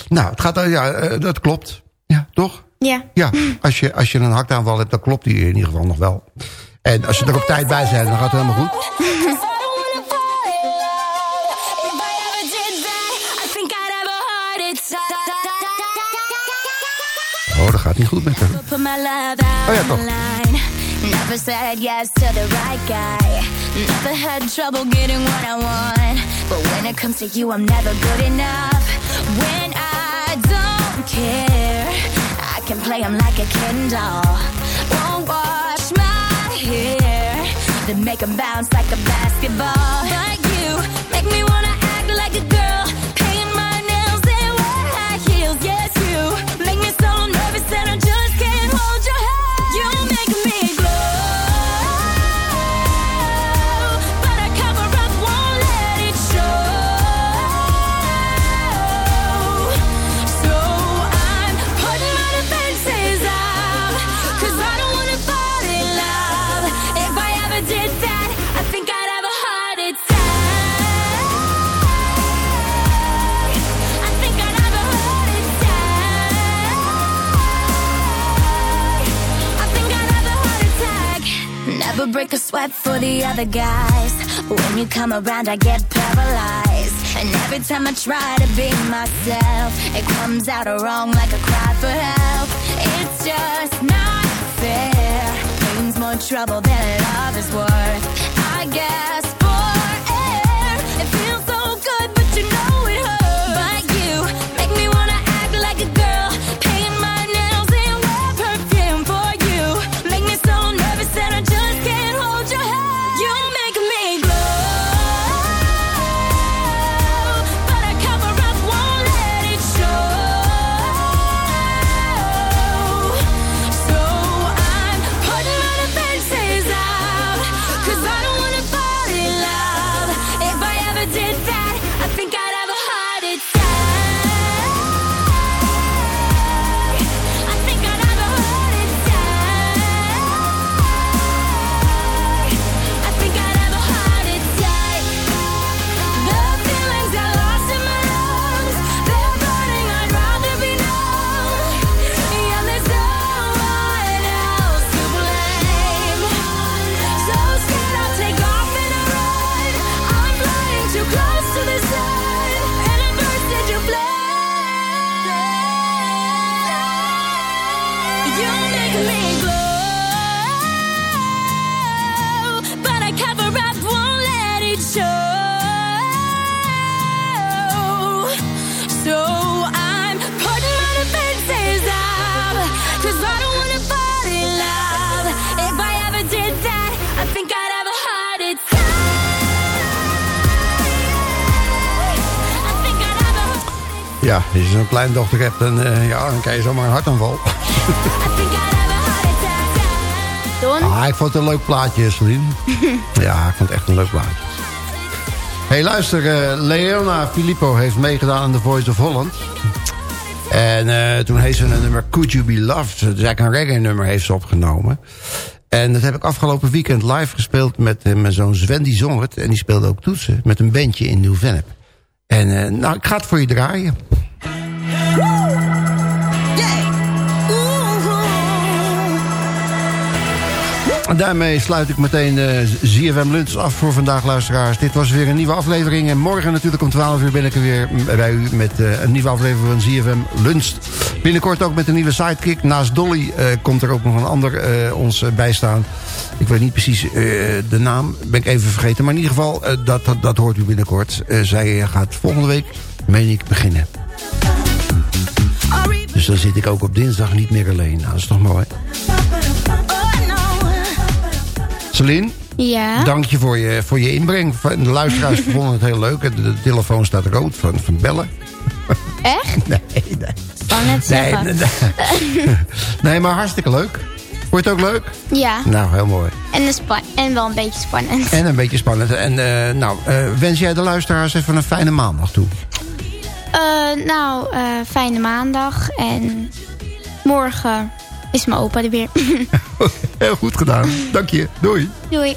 Nou, het gaat, eh, ja, eh, dat klopt. Ja, toch? Ja. Ja, als je, als je een hartaanval hebt, dan klopt die in ieder geval nog wel. En als je er op tijd bij bent, dan gaat het helemaal goed. niet goed met haar. Put my love out Oh ja, toch. Never said yes to the right guy. Never had trouble getting what I want. But when it comes to you, I'm never good enough. When I don't care, I can play him like a Ken doll. Won't wash my hair, then make him bounce like a basketball. Like you, make me wanna break a sweat for the other guys. When you come around, I get paralyzed. And every time I try to be myself, it comes out wrong like a cry for help. It's just not fair. Pain's more trouble than love is worth. I guess kleindochter hebt, dan, eh, ja, dan krijg je zomaar een hartaanval. Don? Ah, ik vond het een leuk plaatje, Celine. ja, ik vond het echt een leuk plaatje. hey, luister, eh, Leona Filippo heeft meegedaan aan The Voice of Holland. En eh, toen heeft ze een nummer Could You Be Loved. Dus eigenlijk een reggae nummer heeft ze opgenomen. En dat heb ik afgelopen weekend live gespeeld met eh, mijn zoon Sven, die zong het. En die speelde ook toetsen met een bandje in Nieuw-Vennep. En nou, ik ga het voor je draaien. Daarmee sluit ik meteen eh ZFM Lunch af voor vandaag, luisteraars. Dit was weer een nieuwe aflevering. En morgen natuurlijk om 12 uur ben ik er weer bij u... met eh, een nieuwe aflevering van ZFM Lunch. Binnenkort ook met een nieuwe sidekick. Naast Dolly eh, komt er ook nog een ander ons bijstaan. Ik weet niet precies de naam, ben ik even vergeten. Maar in ieder geval, dat, dat, dat hoort u binnenkort. Zij gaat volgende week, meen ik, beginnen. Dan zit ik ook op dinsdag niet meer alleen. Nou, dat is toch mooi. Celine? Ja? Dank je voor je, voor je inbreng. De luisteraars vonden het heel leuk. De, telefoon staat rood van, van bellen. Echt? Nee, nee. Nee, nee, nee, maar hartstikke leuk. Vond je het ook leuk? Ja. Nou, heel mooi. En, een en wel een beetje spannend. En een beetje spannend. En eh, nou, eh, wens jij de luisteraars even een fijne maandag toe. Eh, nou, eh, fijne maandag. En morgen is mijn opa er weer. Heel goed gedaan. Dank je. Doei. Doei.